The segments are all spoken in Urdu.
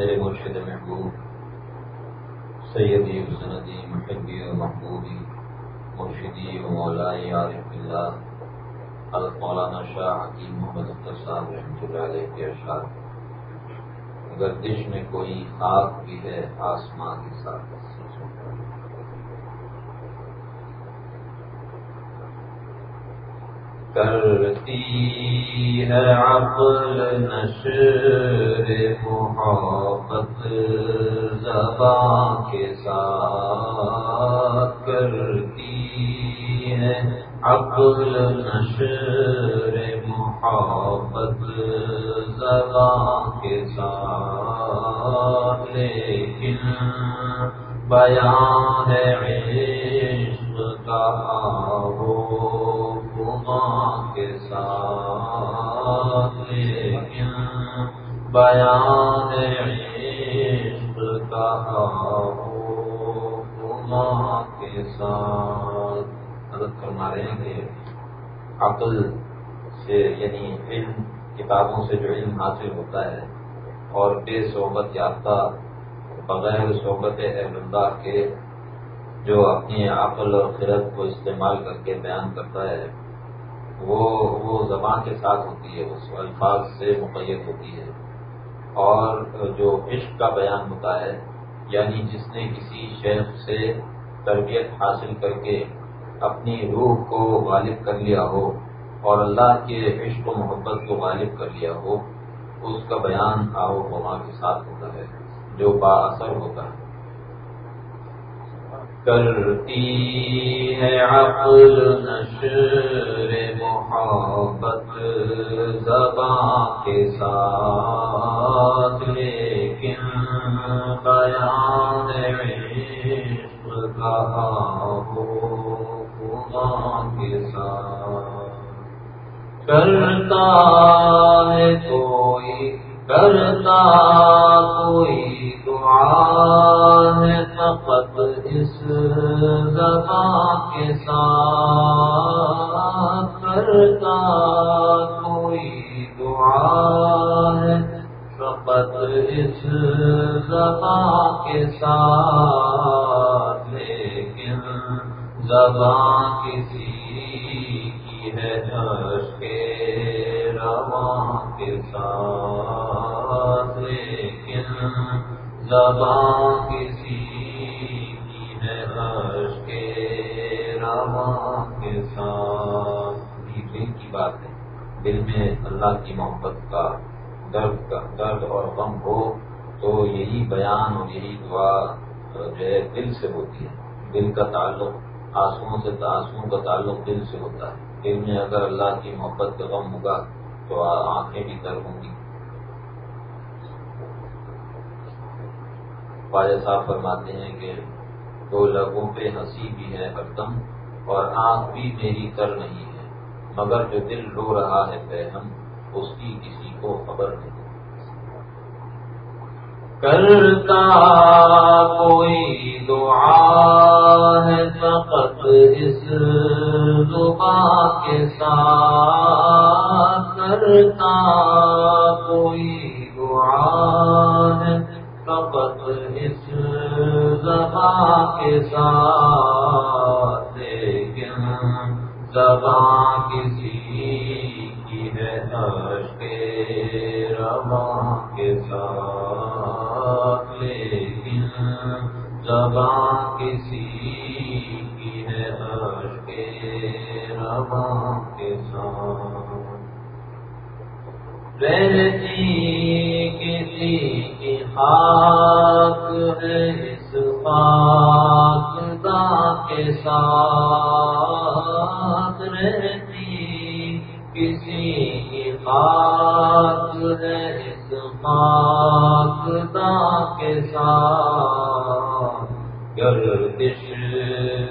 میرے مرشد محبوب سیدی سندی محبی و محبوبی مرشدی و مولائی عارف اللہ حضرت مولانا شاہ حکیم محمد اختر صاحب رحمۃ اللہ علیہ کے اشار گردش میں کوئی آگ بھی ہے آسمان کے ساتھ کرتی ہے عقل نشر محبت، زبان کے ساتھ کرتی ہے عقل نشر محبت، زبان کے ساتھ، لیکن بیان ہے عشق کا ہو کے ساتھ لیکن بیان عشق کہا ہو کے ساتھ مدد فرما رہے ہیں کہ عقل سے یعنی علم کتابوں سے جو علم حاصل ہوتا ہے اور بے صحبت یافتہ بغیر صحبت اہل اللہ کے جو اپنی عقل اور خرد کو استعمال کر کے بیان کرتا ہے وہ وہ زبان کے ساتھ ہوتی ہے، اس الفاظ سے مقید ہوتی ہے۔ اور جو عشق کا بیان ہوتا ہے یعنی جس نے کسی شیخ سے تربیت حاصل کر کے اپنی روح کو غالب کر لیا ہو اور اللہ کے عشق و محبت کو غالب کر لیا ہو، اس کا بیان آو ہوا کے ساتھ ہوتا ہے، جو با اثر ہوتا ہے۔ کرتی ہے عقل نشر محبت زبان کے ساتھ لیکن بیان عشق کہا ہو خدا کے ساتھ کرتا ہے کوئی، کرتا کوئی دعا ہے فقط اس زبان کے ساتھ۔ کرتا کوئی دعا ہے۔ فقط اس زباں کے ساتھ لیکن زباں دل میں اللہ کی محبت کا درد کا درد اور غم ہو تو یہی بیان اور یہی دعا جو ہے دل سے ہوتی ہے۔ دل کا تعلق آنسوؤں سے آنسوؤں کا تعلق دل سے ہوتا ہے۔ دل میں اگر اللہ کی محبت کا غم ہوگا تو آنکھیں بھی تر ہوں گی۔ خواجہ صاحب فرماتے ہیں کہ دو لگوں پہ ہنسی بھی ہے ہر دم اور آنکھ بھی میری تر نہیں۔ مگر جو دل رو رہا ہے بہن اس کی کسی کو خبر نہیں۔ کرتا کوئی دعا ہے فقط اس زبان کے ساتھ۔ کرتا کوئی دعا ہے فقط اس زبان کے ساتھ۔ زبان کسی کی ہے کے رواں کے ساتھ لیکن زبان کسی کی ہے کے رواں کے ساتھ رہتی کسی کی خاک ہے اس خاک دا کے ساتھ رہتی، کسی کی خاک ہے اس خاک کے ساتھ۔ گردش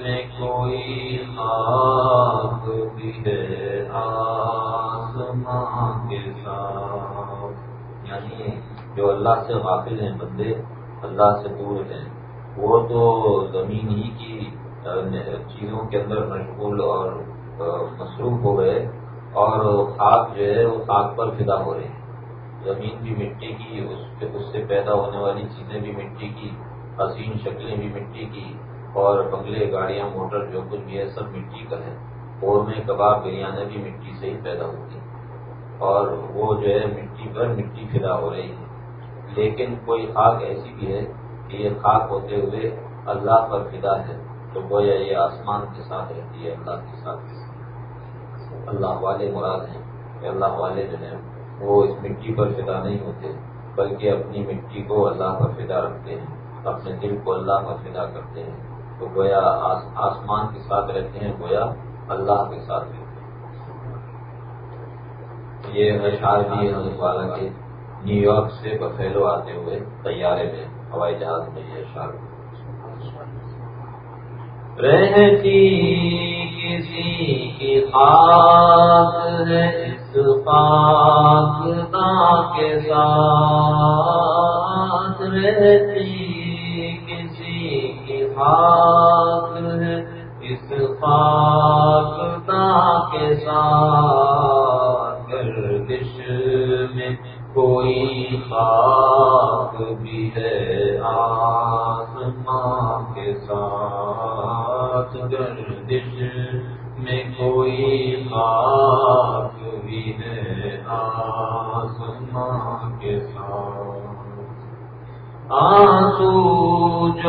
میں کوئی خاک بھی ہے آسمان کے ساتھ یعنی جو اللہ سے غافل ہیں بندے، اللہ سے دور ہیں۔ وہ تو زمین ہی کی چیزوں کے اندر مشغول اور مصروف ہو گئے اور خاک جو ہے، وہ خاک پر فدا ہو رہے ہیں۔ زمین بھی مٹی کی، اس اس سے پیدا ہونے والی چیزیں بھی مٹی کی، حسین شکلیں بھی مٹی کی اور بنگلے، گاڑیاں، موٹر جو کچھ بھی ہے، سب مٹی کا ہے۔ اور میں کباب بریانی بھی مٹی سے ہی پیدا ہوتی ہے اور وہ جو ہے، مٹی پر مٹی فدا ہو رہی ہے۔ لیکن کوئی خاک ایسی بھی ہے یہ خاک ہوتے ہوئے اللہ پر فدا ہے، تو گویا یہ آسمان کے ساتھ رہتی ہے، اللہ کے ساتھ اللہ والے مراد ہیں۔ کہ اللہ والے جو ہیں، وہ اس مٹی پر فدا نہیں ہوتے، بلکہ اپنی مٹی کو اللہ پر فدا رکھتے ہیں، اپنے دل کو اللہ پر فدا کرتے ہیں۔ تو گویا آسمان کے ساتھ رہتے ہیں، گویا اللہ کے ساتھ رہتے ہیں۔ یہ اشعار بھی حضرت والا کے نیو یارک سے بفیلو آتے ہوئے طیارے میں۔ ہوائی جہاز میں یہ اشعار رہتی کسی کی خاک ہے اس پاک کے ساتھ۔ رہتی کسی کی خاک ہے اس پاک کے ساتھ۔ گردش میں کوئی خاک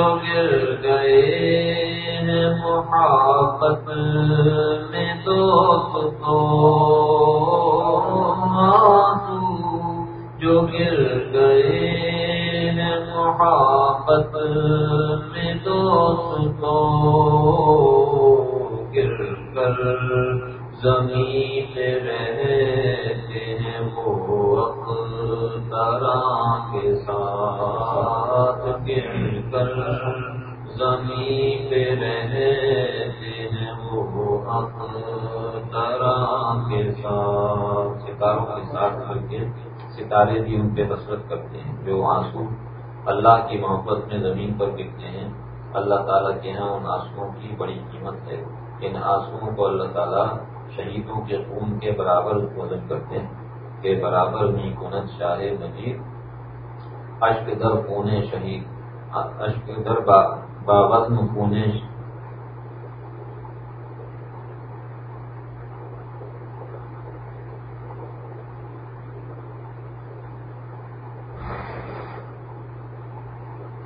جو گر گئے ہیں محبت کے ساتھ، ستاروں کے ساتھ کر کے ستارے بھی ان پہ حسرت کرتے ہیں، جو آنسو اللہ کی محبت میں زمین پر گرتے ہیں۔ اللہ تعالیٰ کے یہاں ان آنسوؤں کی بڑی قیمت ہے۔ ان آنسوؤں کو اللہ تعالیٰ شہیدوں کے خون کے برابر وزن کرتے ہیں۔ کہ برابر می کنت شاہ مجید۔ اشک در پونے شہید۔ اشک در باوزن پونے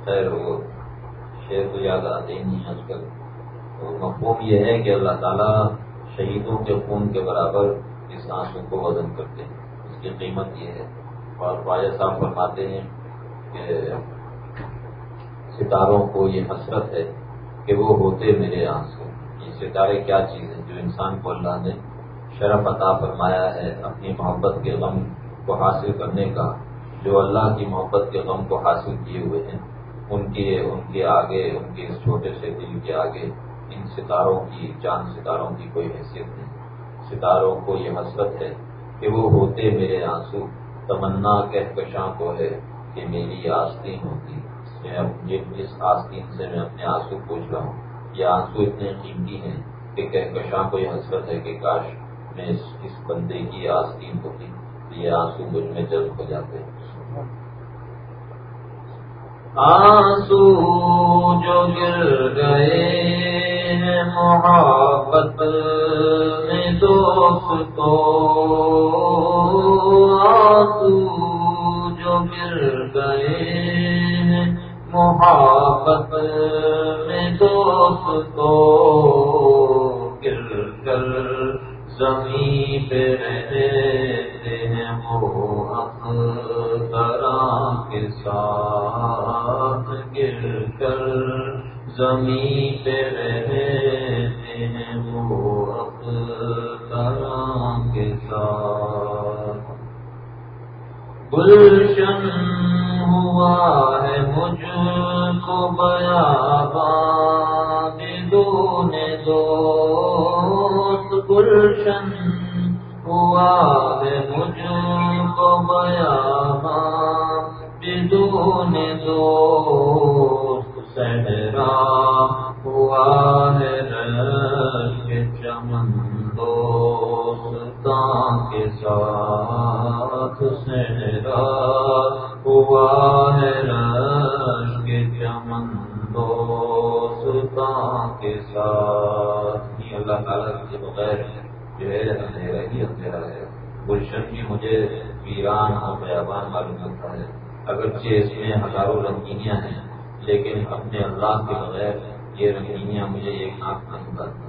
خیر وہ شیر تو یاد آتے ہی نہیں آج کل۔ تو مفہوم یہ ہے کہ اللہ تعالیٰ شہیدوں کے خون کے برابر اس آنسو کو وزن کرتے ہیں۔ اس کی قیمت یہ ہے۔ اور خواجہ صاحب فرماتے ہیں کہ ستاروں کو یہ حسرت ہے کہ وہ ہوتے میرے آنسو۔ یہ ستارے کیا چیز ہیں جو انسان کو اللہ نے شرف عطا فرمایا ہے اپنی محبت کے غم کو حاصل کرنے کا، جو اللہ کی محبت کے غم کو حاصل کیے ہوئے ہیں۔ ان کے ان کے آگے، ان کے اس چھوٹے سے دل کے آگے، ان ستاروں کی، چاند ستاروں کی کوئی حیثیت نہیں۔ ستاروں کو یہ حسرت ہے کہ وہ ہوتے میرے آنسو۔ تمنا کہکشاں کو ہے کہ میری آستین ہوتی۔ میں جس آستین سے میں اپنے آنسو پوچھ رہا ہوں، یہ آنسو اتنے قیمتی ہیں کہ کہکشاں کو یہ حسرت ہے کہ کاش میں اس بندے کی آستین ہوتی۔ یہ آنسو مجھ میں جذب ہو جاتے۔ ہیں آنسو جو گر گئے ہیں محبت میں دوست کو آنسو جو گر گئے ہیں محبت میں دوست کو گر کر زمین پہ رہتے ہیں وہ طرح کے ساتھ۔ گر کر زمین پہ رہتے ہیں وہ طرح کے ساتھ۔ گلشن ہوا ہے مجھ کو بیا دون دو گلشن ہوا ہوا ہے۔ رش کے چمن دوستاں کے ساتھ یہ اللہ تعالیٰ کے بغیر جو ہے۔ اندھیرا ہی اندھیرا ہے گلشن بھی مجھے ویران اور بیابان معلوم لگتا ہے اگرچہ اس میں ہزاروں رنگینیاں ہیں لیکن اپنے اللہ کے بغیر یہ رنگینیاں مجھے ایک آنکھ پسند آتی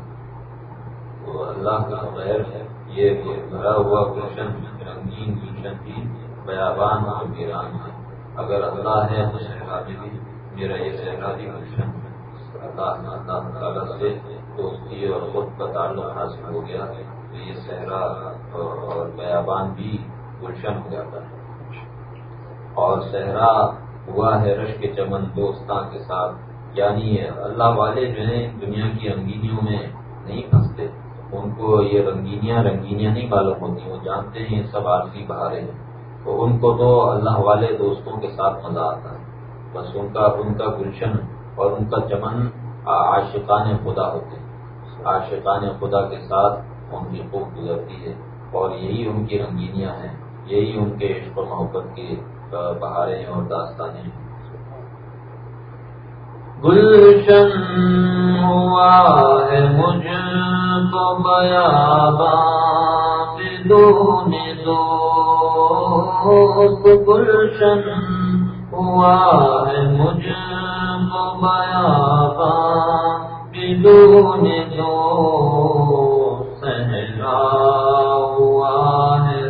تو اللہ کے بغیر یہ بھرا ہوا گلشن رنگین گلشن بھی بیابان اور ویران ہے۔ اگر اللہ ہے، تو شہرادی بھی میرا یہ شہرادی گلشن اللہ اللہ تعالیٰ سے دوستی اور خود کا تعلق حاصل ہو گیا۔ تو یہ صحرا اور بیابان بھی گلشن ہو جاتا ہے۔ اور صحرا ہوا ہے رش کے چمن دوستاں کے ساتھ۔ یعنی اللہ والے جو ہیں، دنیا کی رنگینیوں میں نہیں پھنستے۔ ان کو یہ رنگینیاں رنگینیاں نہیں معلوم ہوتی۔ وہ جانتے ہیں، سب عارضی بہارے ہیں۔ تو ان کو تو اللہ والے دوستوں کے ساتھ مزہ آتا ہے۔ بس ان کا ان کا گلشن اور ان کا چمن عاشقان خدا ہوتے ہیں۔ عاشقان خدا کے ساتھ ان کی خوب گزرتی ہے اور یہی ان کی رنگینیاں ہیں، یہی ان کے عشق و محبت کی بہاریں اور داستانیں ہیں۔ گلشن ہوا ہے مجھ کو بیا دون دو خوب گلشن، ہوا ہے مجھ کو بیا بدون دو ہوا ہے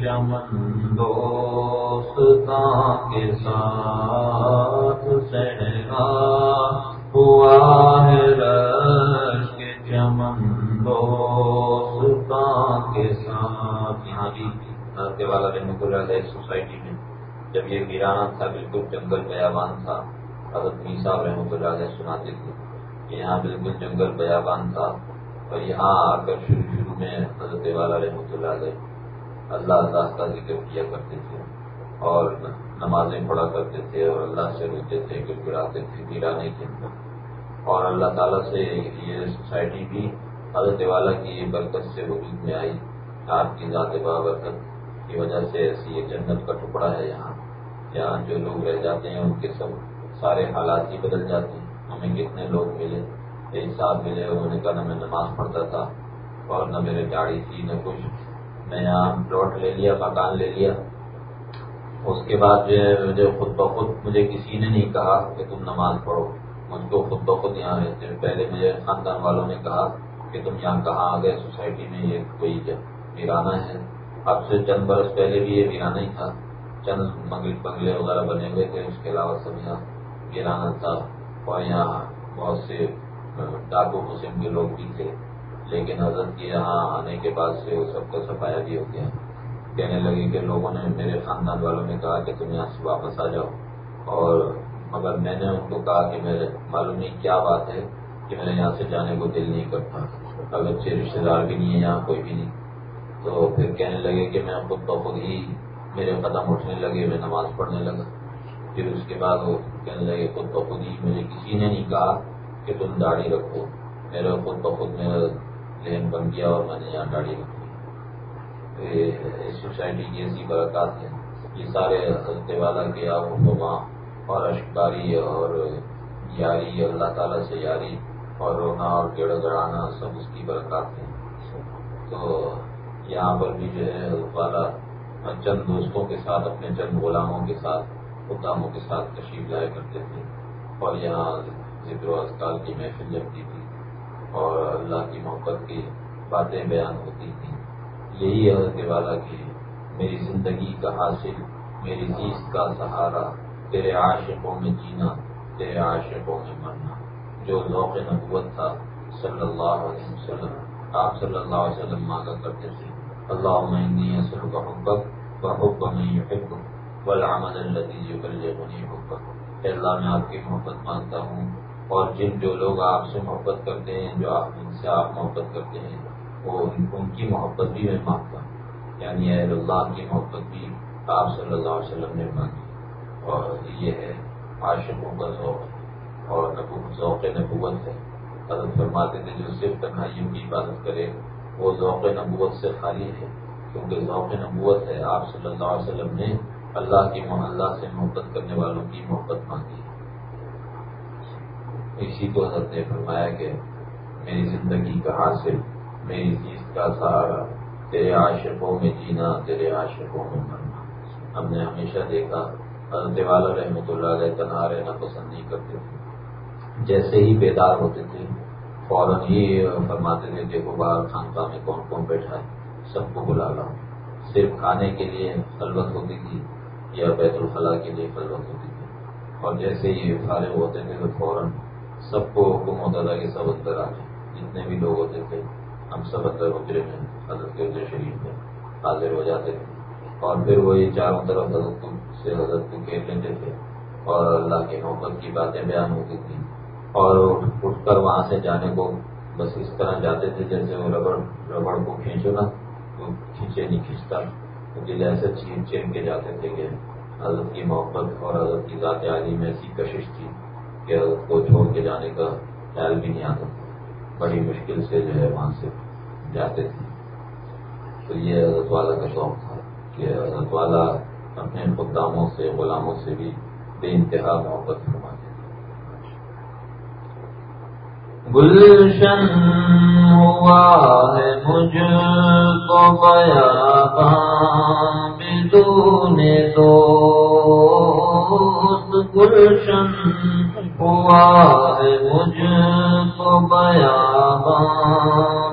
چمن دوستاں کے ساتھ۔ والا رحمت اللہ ایک سوسائٹی میں۔ جب یہ ویرانہ تھا، بالکل جنگل بیابان تھا۔ حضرت میسا رحمت اللہ سناتے تھے کہ یہاں بالکل جنگل بیابان تھا۔ اور یہاں آ کر شروع شروع میں حضرت والا رحمۃ اللہ علیہ اللہ اللہ کا ذکر کیا کرتے تھے اور نمازیں پڑھا کرتے تھے اور اللہ سے روتے تھے کہ گراتے تھے گرانے کے اندر اور اللہ تعالیٰ سے یہ سوسائٹی بھی حضرت والا کی برکت سے وجود میں آئی۔ آپ کی ذات بابرکت کی وجہ سے ایسی یہ جنت کا ٹکڑا ہے یہاں۔ یہاں جو لوگ رہ جاتے ہیں، ان کے سب سارے حالات ہی بدل جاتے ہیں۔ ہمیں کتنے لوگ ملے ایک ساتھ ملے انہوں نے کہا نہ میں نماز پڑھتا تھا اور نہ میرے گاڑی تھی، نہ کچھ۔ میں یہاں پلاٹ لے لیا، مکان لے لیا۔ اس کے بعد جو ہے، مجھے خود بخود مجھے کسی نے نہیں کہا کہ تم نماز پڑھو۔ مجھ کو خود بخود یہاں رہتے پہلے مجھے خاندان والوں نے کہا کہ تم یہاں کہاں آ گئے؟ سوسائٹی میں یہ کوئی ویرانہ ہے۔ اب سے چند برس پہلے بھی یہ ویرانہ ہی تھا۔ چند بنگلے وغیرہ بنے ہوئے تھے۔ اس کے علاوہ سب یہاں ویرانہ تھا۔ اور یہاں بہت سے ڈاکو قسم کے لوگ بھی تھے۔ لیکن حضرت کے یہاں آنے کے بعد سے وہ سب کا سفایا بھی ہو گیا۔ کہنے لگے کہ لوگوں نے میرے خاندان والوں نے کہا کہ تم یہاں سے واپس آ جاؤ۔ اور مگر میں نے ان کو کہا کہ میرے، معلوم نہیں کیا بات ہے کہ میرے یہاں سے جانے کو دل نہیں کرتا۔ اگر اچھے رشتے دار بھی نہیں ہے یہاں کوئی بھی نہیں۔ تو پھر کہنے لگے کہ میں خود بخود ہی میرے قدم اٹھنے لگے، میں نماز پڑھنے لگا۔ پھر اس کے بعد وہ کہنے لگے، خود بخود ہی مجھے کسی نے نہیں کہا کہ تم داڑھی رکھو۔ میرا خود بخود میرا ذہن بن گیا اور میں نے یہاں داڑھی رکھی اس سوسائٹی کی ایسی برکات ہیں یہ سارے حضرت والا کے آب اور اشکاری اور یاری، اللہ تعالیٰ سے یاری اور رونا اور گڑ گڑانا، سب اس کی برکات ہیں۔ تو یہاں پر بھی جو ہے والا چند دوستوں کے ساتھ، اپنے چند غلاموں کے ساتھ، خداموں کے ساتھ تشریف لایا کرتے تھے۔ اور یہاں ذکر و اذکار کی محفل جمتی تھی اور اللہ کی محبت کی باتیں بیان ہوتی تھیں۔ یہی حضرت والا کی میری زندگی کا حاصل، میری چیز کا سہارا، تیرے عاشقوں میں جینا، تیرے عاشقوں میں مرنا۔ جو ذوق نبوت تھا، صلی اللہ علیہ وسلم، آپ صلی اللہ علیہ وسلم مانگا کرتے تھے۔ اللہ عمنی اصل کا حبت و حب میں حب والعمل الذي يبلغني حبك. اے اللہ، میں آپ کی محبت مانگتا ہوں اور جن جو لوگ آپ سے محبت کرتے ہیں، جو آپ ان سے آپ محبت کرتے ہیں، وہ ان کی محبت بھی میں مانگتا ہوں. یعنی اہل اللہ، کی محبت بھی آپ صلی اللہ علیہ وسلم نے مانگی. اور یہ ہے عاشقوں کا ذوق اور ذوق نبوت ہے۔ حضرت فرماتے تھے، جو صرف تنہائیوں کی عبادت کرے وہ ذوق نبوت سے خالی ہے۔ کیونکہ ذوق نبوت ہے، آپ صلی اللہ علیہ وسلم نے اللہ کی اللہ سے محبت کرنے والوں کی محبت مانگی۔ اسی کو حضرت نے فرمایا کہ میری زندگی کا حاصل، میری چیز کا سہارا تیرے عاشقوں میں جینا، تیرے عاشقوں میں مرنا۔ ہم نے ہمیشہ دیکھا، حضرت والا رحمۃ اللہ علیہ تنہا رہنا پسند نہیں کرتے تھے۔ جیسے ہی بیدار ہوتے تھے فوراً ہی فرماتے تھے دیکھو باہر خانقاہ میں کون کون بیٹھا ہے، سب کو بلا لاؤ صرف کھانے کے لیے خلوت ہوتی تھی یا بیت الخلاء کے لیے خلوت ہوتی تھی؟ اور جیسے ہی فارغ ہوتے تھے تو فوراً سب کو حکم ہوتا تھا کہ سب اندر آ جائیں جتنے بھی لوگ ہوتے تھے، ہم سب اندر اترے میں حضرت کے ادھر شریف میں حاضر ہو جاتے تھے اور پھر وہی چاروں طرف حضرت سے حضرت کو گھیر لیتے تھے اور اللہ کی محبت کی باتیں بیان ہوتی تھیں۔ اور اٹھ کر وہاں سے جانے کو بس اس طرح جاتے تھے جیسے وہ ربڑ ربڑ کو کھینچو نا تو کھینچے نہیں کھینچتا۔ دل ایسے چھین چھین کے جاتے تھے کہ حضرت کی محبت اور حضرت کی ذات عالی میں ایسی کشش تھی کہ حضرت کو چھوڑ کے جانے کا خیال بھی نہیں آتا بڑی مشکل سے جو ہے وہاں سے جاتے تھے۔ تو یہ حضرت والا کا شوق تھا کہ حضرت والا اپنے خداموں سے، غلاموں سے بھی بے انتہا محبت فرماتے گلشن ہوا ہے مجھ کو بیا بدون دوست گلشن ہوا ہے مجھ کو بیا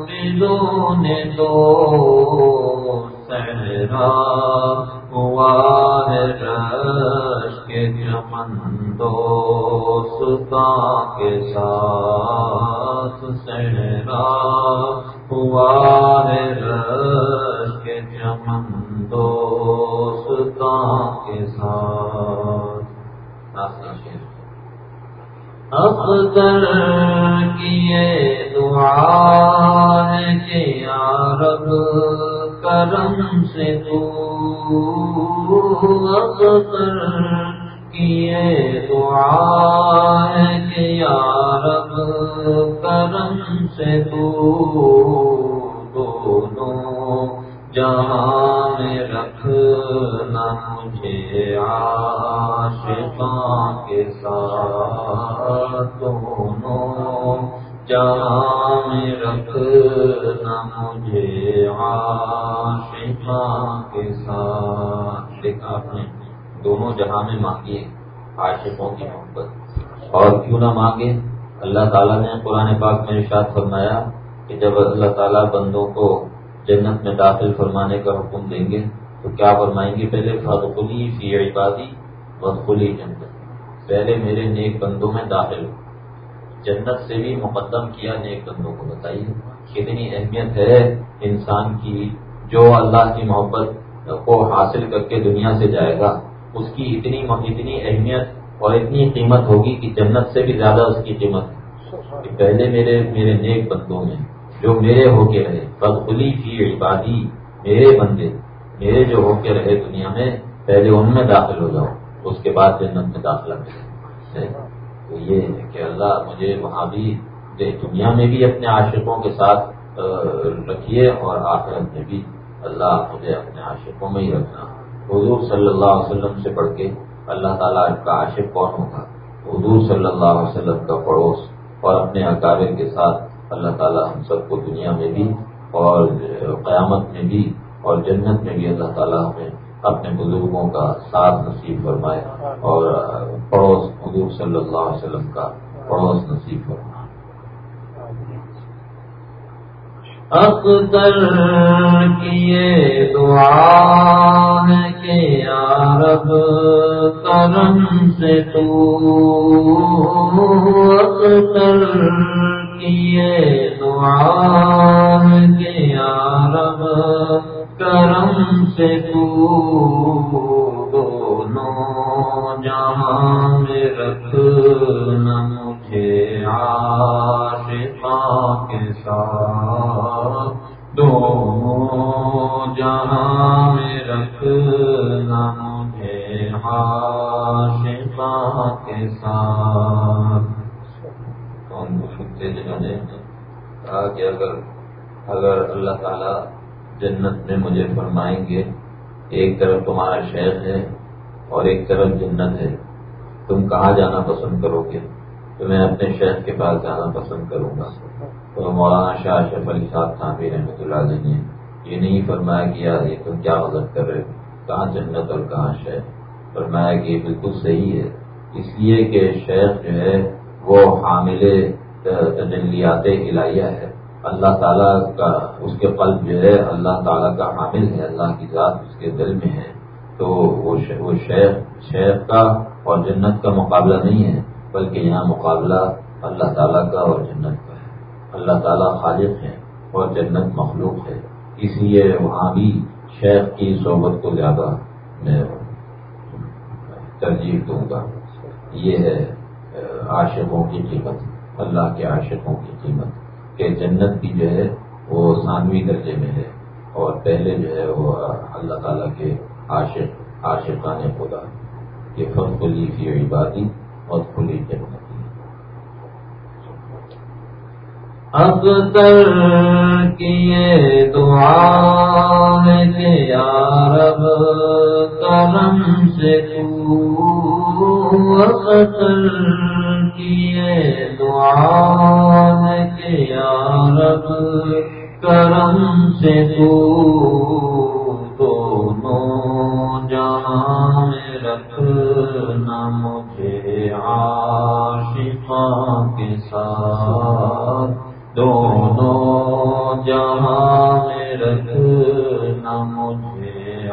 بدون دوست سہرا ہوا ہے رش کے چمن دوستا کے ساتھ سہرا ہوا ہے رش کے چمن دوستا کے ساتھ۔ اختر کیے دعا ہے کہ رب کرم سے تو اختر کیے دعا ہے کہ رب کرم سے تو دونوں جہاں میں رکھنا مجھے عاشقاں کے ساتھ دونوں جہاں میں رکھنا مجھے عاشقاں کے ساتھ دیکھا آپ نے دونوں جہاں میں مانگی عاشقوں کی محبت۔ اور کیوں نہ مانگے؟ اللہ تعالیٰ نے قرآن پاک میں ارشاد فرمایا کہ جب اللہ تعالیٰ بندوں کو جنت میں داخل فرمانے کا حکم دیں گے، تو کیا فرمائیں گے؟ پہلے فضخلی فی عبادی بدخلی جنت۔ پہلے میرے نیک بندوں میں داخل ہو۔ جنت سے بھی مقدم کیا نیک بندوں کو بتائیے؟ کتنی اہمیت ہے انسان کی جو اللہ کی محبت کو حاصل کر کے دنیا سے جائے گا؟ اس کی اتنی اتنی اہمیت اور اتنی قیمت ہوگی کہ جنت سے بھی زیادہ اس کی قیمت کہ پہلے میرے میرے نیک بندوں میں جو میرے ہو کے رہے بدخلی کی عبادی میرے بندے میرے جو ہو کے رہے دنیا میں پہلے ان میں داخل ہو جاؤ اس کے بعد جنت میں داخلہ ملے تو یہ ہے کہ اللہ مجھے وہاں بھی دنیا میں بھی اپنے عاشقوں کے ساتھ رکھیے اور آخرت میں بھی اللہ مجھے اپنے عاشقوں میں ہی رکھنا۔ حضور صلی اللہ علیہ وسلم سے پڑھ کے اللہ تعالیٰ کا عاشق کون ہوگا؟ حضور صلی اللہ علیہ وسلم کا پڑوس اور اپنے اکابر کے ساتھ اللہ تعالیٰ ہم سب کو دنیا میں بھی اور قیامت میں بھی اور جنت میں بھی اللہ تعالیٰ ہمیں اپنے بزرگوں کا ساتھ نصیب فرمائے اور پڑوس حضور صلی اللہ علیہ وسلم کا پڑوس نصیب فرمائے۔ اختر کیے دعا ہے کہ رب کرم سے تو اختر کیے دعا کے رب کرم سے تو دونوں جہاں میں رکھنا مجھے عاشقاں کے ساتھ دونوں جہاں میں رکھنا مجھے عاشقاں کے ساتھ۔ سے جنہوں نے کہا کہ اگر اگر اللہ تعالیٰ جنت میں مجھے فرمائیں گے، ایک طرف تمہارا شہر ہے اور ایک طرف جنت ہے، تم کہاں جانا پسند کرو گے؟ تو میں اپنے شہر کے پاس جانا پسند کروں گا۔ تو مولانا شاہ اشرف علی صاحب خان رحمۃ اللہ علیہ نے یہ نہیں فرمایا کہ یار یہ تم کیا غلط کر رہے کہاں جنت اور کہاں شہر؟ فرمایا کہ یہ بالکل صحیح ہے۔ اس لیے کہ شیخ جو ہے وہ حامل تجلیات الہیہ ہے۔ اللہ تعالیٰ کا اس کے قلب جو ہے اللہ تعالیٰ کا حامل ہے، اللہ کی ذات اس کے دل میں ہے۔ تو وہ شیخ شیخ کا اور جنت کا مقابلہ نہیں ہے۔ بلکہ یہاں مقابلہ اللہ تعالیٰ کا اور جنت کا ہے۔ اللہ تعالیٰ خالق ہے اور جنت مخلوق ہے۔ اس لیے وہاں بھی شیخ کی صحبت کو زیادہ میں ترجیح دوں گا۔ یہ ہے عاشقوں کی قیمت، اللہ کے عاشقوں کی قیمت۔ کہ جنت بھی جو ہے وہ ثانوی درجے میں ہے اور پہلے جو ہے وہ اللہ تعالیٰ کے عاشق، عاشقان خدا۔ یہ فن کلی کی عبادی۔ اور کھلی جنت اب کیے دعا ہے کہ یارب کرم سے تو تر کیے دعا ہے کہ یارب کرم سے تو دونوں جہاں میں رکھنا کے ساتھ دونوں جہاں میں رکھنا مجھے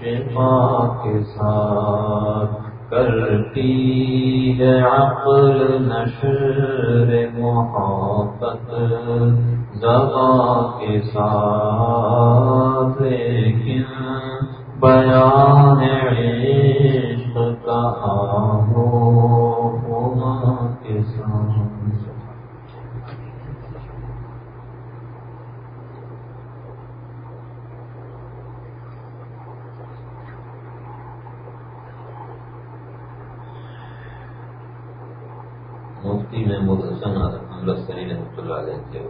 شفا کے ساتھ کرتی ہے عقل نشر محبت زبا کے ساتھ مفتی محمود حسن امرتسری رحمۃ اللہ علیہ تھے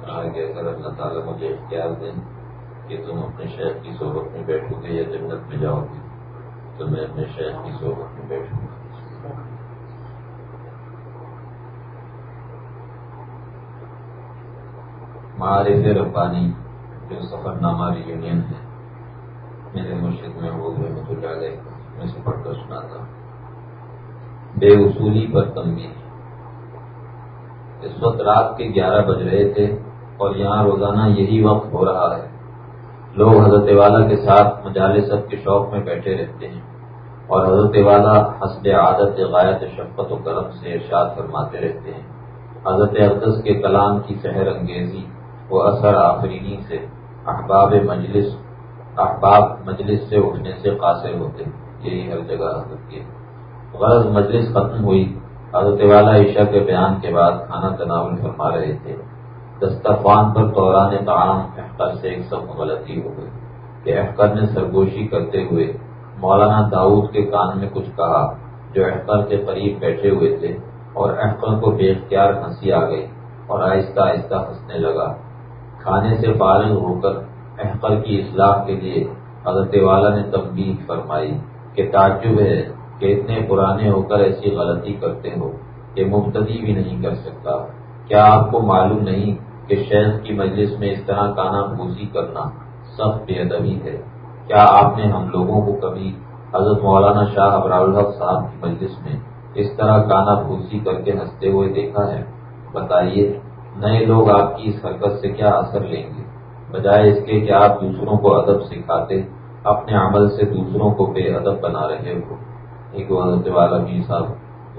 کہا کہ اگر اللہ تعالیٰ مجھے اختیار دیں کہ تم اپنے شہر کی صحبت میں بیٹھو گے یا جنت میں جاؤ گے، تو میں اپنے شہر کی صحبت میں بیٹھوں گا۔ معارف ربانی جو سفر نامہ یونین ہے، میرے مرشد میں وہ رحمۃ اللہ علیہ، میں سفر کر سناتا ہوں۔ بے اصولی پر تنبیہ۔ اس وقت رات کے گیارہ بج رہے تھے اور یہاں روزانہ یہی وقت ہو رہا ہے۔ لوگ حضرت والا کے ساتھ سب کے شوق میں بیٹھے رہتے ہیں اور حضرت والا حسب عادت، غایت، شفقت و کرم سے ارشاد فرماتے رہتے ہیں۔ حضرت اقدس کے کلام کی سحر انگیزی و اثر آفرینی سے احباب مجلس احباب مجلس سے اٹھنے سے قاصر ہوتے یہی ہر جگہ حضرت کی غرض مجلس ختم ہوئی۔ حضرت والا عشاء کے بیان کے بعد کھانا تناول فرما رہے تھے۔ دسترخوان پر دوران تعام احکر سے ایک سب غلطی ہو گئی کہ احکر نے سرگوشی کرتے ہوئے مولانا داؤد کے کان میں کچھ کہا جو احکر کے قریب بیٹھے ہوئے تھے اور احکر کو بے اختیار ہنسی آ گئی اور آہستہ آہستہ ہنسنے لگا۔ کھانے سے فارغ ہو کر احکر کی اصلاح کے لیے حضرت والا نے تبدیل فرمائی کہ تعجب ہے۔ کہ اتنے پرانے ہو کر ایسی غلطی کرتے ہو کہ مبتدی بھی نہیں کر سکتا۔ کیا آپ کو معلوم نہیں کہ شیخ کی مجلس میں اس طرح کانا پھوسی کرنا سخت بے ادبی ہے؟ کیا آپ نے ہم لوگوں کو کبھی حضرت مولانا شاہ ابرال الحق صاحب کی مجلس میں اس طرح کانا پھوسی کر کے ہنستے ہوئے دیکھا ہے؟ بتائیے، نئے لوگ آپ کی اس حرکت سے کیا اثر لیں گے؟ بجائے اس کے کہ آپ دوسروں کو ادب سکھاتے، اپنے عمل سے دوسروں کو بے ادب بنا رہے ہو۔ ایک حضرت والا بھی صاحب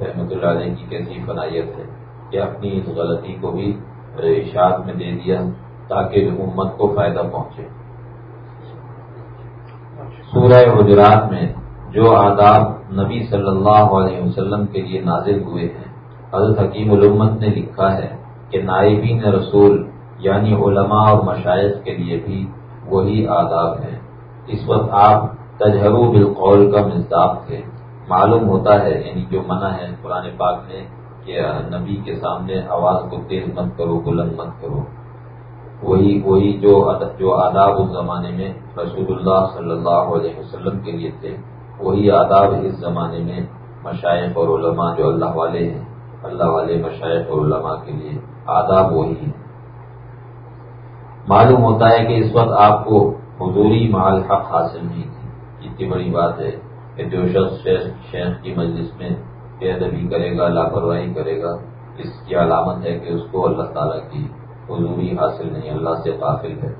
رحمۃ اللہ علیہ کی کیسی فنائیت ہے کہ اپنی اس غلطی کو بھی اشاعت میں دے دیا تاکہ امت کو فائدہ پہنچے۔ سورہ حجرات میں جو آداب نبی صلی اللہ علیہ وسلم کے لیے نازل ہوئے ہیں، حضرت حکیم الامت نے لکھا ہے کہ نائبین رسول یعنی علماء اور مشائق کے لیے بھی وہی آداب ہیں۔ اس وقت آپ تجہرو بالقول کا مزاق تھے۔ معلوم ہوتا ہے یعنی جو منع ہے قرآن پاک نے کہ نبی کے سامنے آواز کو تیز مت کرو، بلند مت کرو۔ وہی وہی جو جو آداب اس زمانے میں رسول اللہ صلی اللہ علیہ وسلم کے لیے تھے، وہی آداب اس زمانے میں مشائق اور علماء جو اللہ والے ہیں، اللہ والے مشائق اور علماء کے لیے آداب وہی ہیں۔ معلوم ہوتا ہے کہ اس وقت آپ کو حضوری مال حق حاصل نہیں تھی۔ اتنی بڑی بات ہے۔ کہ جو شخص شیخ کی مجلس میں بے ادبی کرے گا، لاپرواہی کرے گا، اس کی علامت ہے کہ اس کو اللہ تعالیٰ کی حضوری حاصل نہیں، اللہ سے قافل ہے۔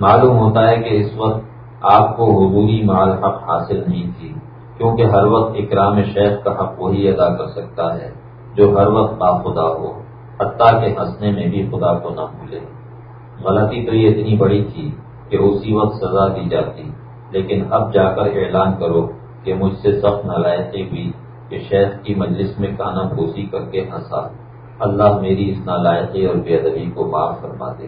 معلوم ہوتا ہے کہ اس وقت آپ کو حضوری مال حق حاصل نہیں تھی، کیونکہ ہر وقت اکرام شیخ کا حق وہی ادا کر سکتا ہے جو ہر وقت با خدا ہو، حتیٰ کے ہنسنے میں بھی خدا کو نہ بھولے۔ غلطی تو یہ اتنی بڑی تھی کہ اسی وقت سزا دی جاتی۔ لیکن اب جا کر اعلان کرو کہ مجھ سے سخت نالائقی بھی کہ شیخ کی مجلس میں کانا پھوسی کر کے ہنسا۔ اللہ میری اس نالائقی اور بے ادبی کو معاف فرما دے۔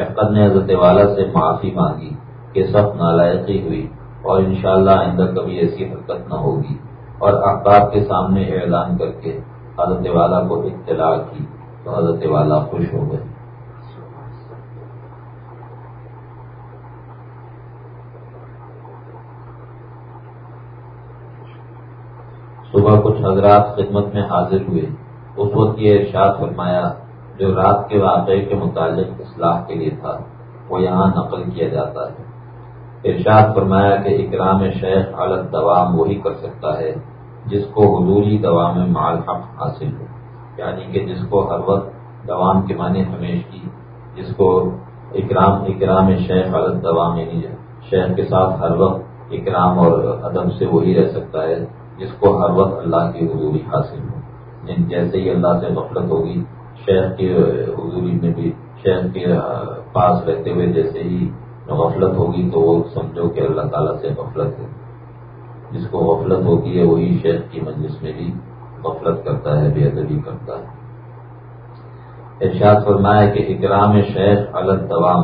احقد نے حضرت والا سے معافی مانگی کہ سخت نالائقی ہوئی اور انشاءاللہ شاء آئندہ کبھی ایسی حرکت نہ ہوگی۔ اور احباب کے سامنے اعلان کر کے حضرت والا کو اطلاع کی تو حضرت والا خوش ہو گئے۔ صبح کچھ حضرات خدمت میں حاضر ہوئے۔ اس وقت یہ ارشاد فرمایا، جو رات کے واقعے کے متعلق اصلاح کے لیے تھا، وہ یہاں نقل کیا جاتا ہے۔ ارشاد فرمایا کہ اکرام شیخ حالت دوام وہی کر سکتا ہے، جس کو حضوری دوام مال حق حاصل ہو۔ یعنی کہ جس کو ہر وقت دوام کے معنی ہمیش کی، جس کو اکرام اکرام شیخ حالت دوام یعنی شیخ کے ساتھ ہر وقت اکرام اور ادب سے وہی رہ سکتا ہے۔ جس کو ہر وقت اللہ کی حضوری حاصل ہو۔ یعنی جیسے ہی اللہ سے غفلت ہوگی، شیخ کی حضوری میں بھی، شیخ کے پاس رہتے ہوئے جیسے ہی غفلت ہوگی تو وہ سمجھو کہ اللہ تعالیٰ سے غفلت ہے۔ جس کو غفلت ہوتی ہے، وہی شیخ کی مجلس میں بھی غفلت کرتا ہے، بے ادبی کرتا ہے۔ ارشاد فرمایا کہ اکرام شیخ الگ دوام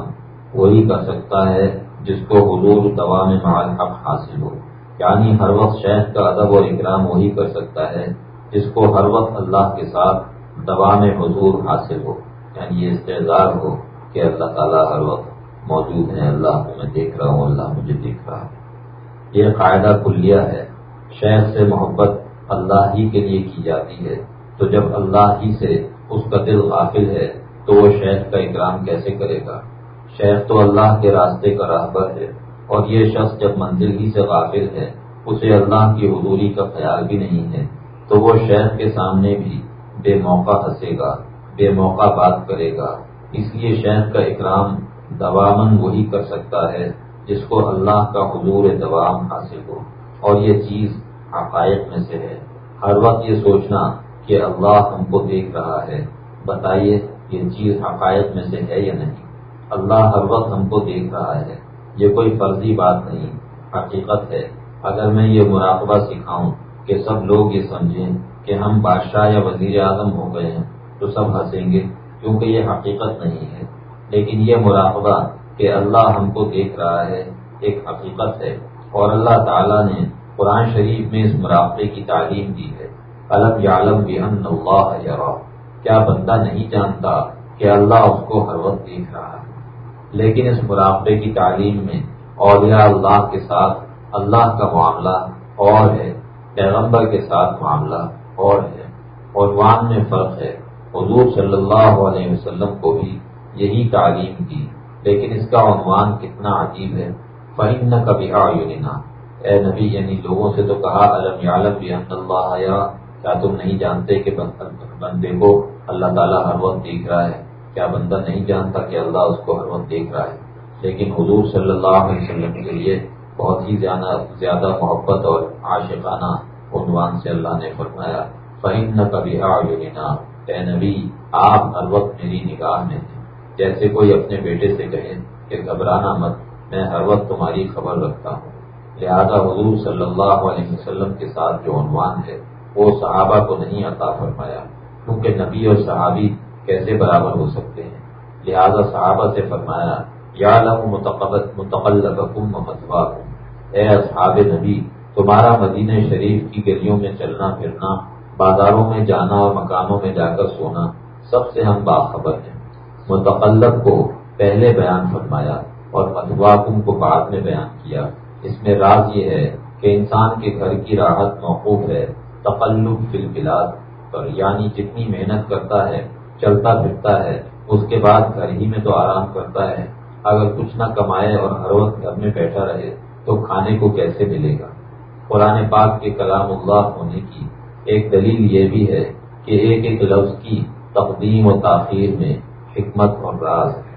وہی کر سکتا ہے جس کو حضور دوام حق حاصل ہو۔ یعنی ہر وقت شیخ کا ادب اور اکرام وہی کر سکتا ہے جس کو ہر وقت اللہ کے ساتھ دوام حضور حاصل ہو یعنی یہ استحظار ہو کہ اللہ تعالیٰ ہر وقت موجود ہیں، اللہ کو میں دیکھ رہا ہوں، اللہ مجھے دیکھ رہا ہے۔ یہ قاعدہ کلیہ ہے۔ شیخ سے محبت اللہ ہی کے لیے کی جاتی ہے۔ تو جب اللہ ہی سے اس کا دل غافل ہے، تو وہ شیخ کا اکرام کیسے کرے گا؟ شیخ تو اللہ کے راستے کا راہبر ہے۔ اور یہ شخص جب منزل ہی سے غافل ہے، اسے اللہ کی حضوری کا خیال بھی نہیں ہے، تو وہ شیخ کے سامنے بھی بے موقع ہنسے گا، بے موقع بات کرے گا۔ اس لیے شیخ کا اکرام دوامن وہی کر سکتا ہے جس کو اللہ کا حضور دوام حاصل ہو۔ اور یہ چیز حقائق میں سے ہے۔ ہر وقت یہ سوچنا کہ اللہ ہم کو دیکھ رہا ہے۔ بتائیے، یہ چیز حقائق میں سے ہے یا نہیں؟ اللہ ہر وقت ہم کو دیکھ رہا ہے۔ یہ کوئی فرضی بات نہیں، حقیقت ہے۔ اگر میں یہ مراقبہ سکھاؤں کہ سب لوگ یہ سمجھیں کہ ہم بادشاہ یا وزیر اعظم ہو گئے ہیں، تو سب ہنسیں گے کیونکہ یہ حقیقت نہیں ہے۔ لیکن یہ مراقبہ کہ اللہ ہم کو دیکھ رہا ہے ایک حقیقت ہے اور اللہ تعالیٰ نے قرآن شریف میں اس مراقبے کی تعلیم دی ہے۔ الگ عالم بحن اللہ کیا بندہ نہیں جانتا کہ اللہ اس کو ہر وقت دیکھ رہا ہے؟ لیکن اس مراقبے کی تعلیم میں اولیاء اللہ کے ساتھ اللہ کا معاملہ اور ہے، پیغمبر کے ساتھ معاملہ اور ہے۔ عنوان میں فرق ہے، حضور صلی اللہ علیہ وسلم کو بھی یہی تعلیم کی لیکن اس کا عنوان کتنا عجیب ہے۔ فہم نہ کبھی آنا اے نبی یعنی لوگوں سے تو کہا علم عالم بھی اللہ کیا تم نہیں جانتے کہ بندے کو اللہ تعالیٰ ہر وقت دیکھ رہا ہے۔ کیا بندہ نہیں جانتا کہ اللہ اس کو ہر وقت دیکھ رہا ہے؟ لیکن حضور صلی اللہ علیہ وسلم کے لیے بہت ہی زیادہ زیادہ محبت اور عاشقانہ عنوان سے اللہ نے فرمایا فہم نہ کبھی آنا اے نبی، آپ ہر وقت میری نگاہ میں تھے۔ جیسے کوئی اپنے بیٹے سے کہے کہ گھبرانا مت، میں ہر وقت تمہاری خبر رکھتا ہوں۔ لہذا حضور صلی اللہ علیہ وسلم کے ساتھ جو عنوان ہے، وہ صحابہ کو نہیں عطا فرمایا، کیونکہ نبی اور صحابی کیسے برابر ہو سکتے ہیں؟ لہذا صحابہ سے فرمایا، یا متقل اے اصحاب نبی، تمہارا مدینہ شریف کی گلیوں میں چلنا پھرنا، بازاروں میں جانا اور مکانوں میں جا کر سونا سب سے ہم باخبر ہیں۔ متقلب کو پہلے بیان فرمایا اور ادواکم کو بعد میں بیان کیا۔ اس میں راز یہ ہے کہ انسان کے گھر کی راحت موقوف ہے، تقلب فی البلاد پر یعنی جتنی محنت کرتا ہے چلتا پھرتا ہے، اس کے بعد گھر ہی میں تو آرام کرتا ہے۔ اگر کچھ نہ کمائے اور ہر وقت گھر میں بیٹھا رہے، تو کھانے کو کیسے ملے گا؟ قرآن پاک کے کلام اللہ ہونے کی ایک دلیل یہ بھی ہے کہ ایک ایک لفظ کی تقدیم و تاخیر میں حکمت اور راز ہے۔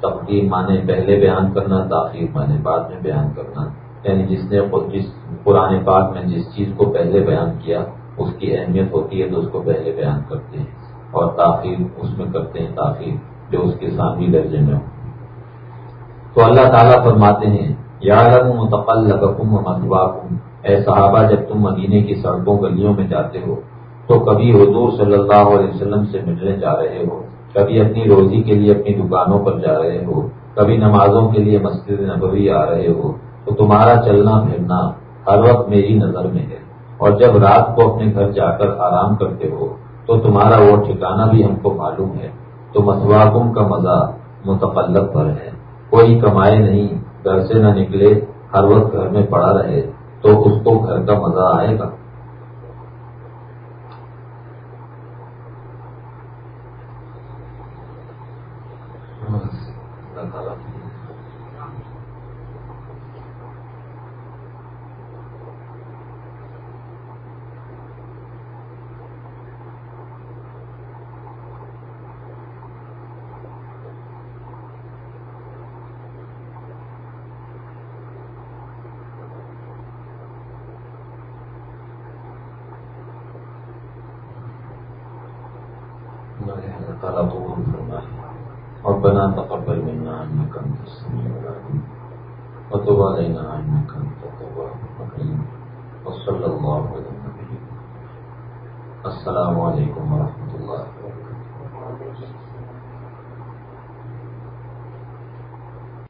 تقدیم مانے پہلے بیان کرنا، تاخیر مانے بعد میں بیان کرنا۔ یعنی جس نے جس قرآن پاک میں جس چیز کو پہلے بیان کیا، اس کی اہمیت ہوتی ہے، تو اس کو پہلے بیان کرتے ہیں۔ اور تاخیر اس میں کرتے ہیں، تاخیر جو اس کے سامنے درجے میں ہو تو اللہ تعالیٰ فرماتے ہیں یار متقل لگم و اے صحابہ، جب تم مدینے کی سڑکوں، گلیوں میں جاتے ہو، تو کبھی حضور صلی اللہ علیہ وسلم سے ملنے جا رہے ہو، کبھی اپنی روزی کے لیے اپنی دکانوں پر جا رہے ہو، کبھی نمازوں کے لیے مسجد نبوی آ رہے ہو، تو تمہارا چلنا پھرنا ہر وقت میری نظر میں ہے۔ اور جب رات کو اپنے گھر جا کر آرام کرتے ہو تو تمہارا وہ ٹھکانا بھی ہم کو معلوم ہے۔ تو مسواکم کا مزہ متقلب پر ہے۔ کوئی کمائے نہیں، گھر سے نہ نکلے، ہر وقت گھر میں پڑا رہے۔ تو اس کو گھر کا مزہ آئے گا۔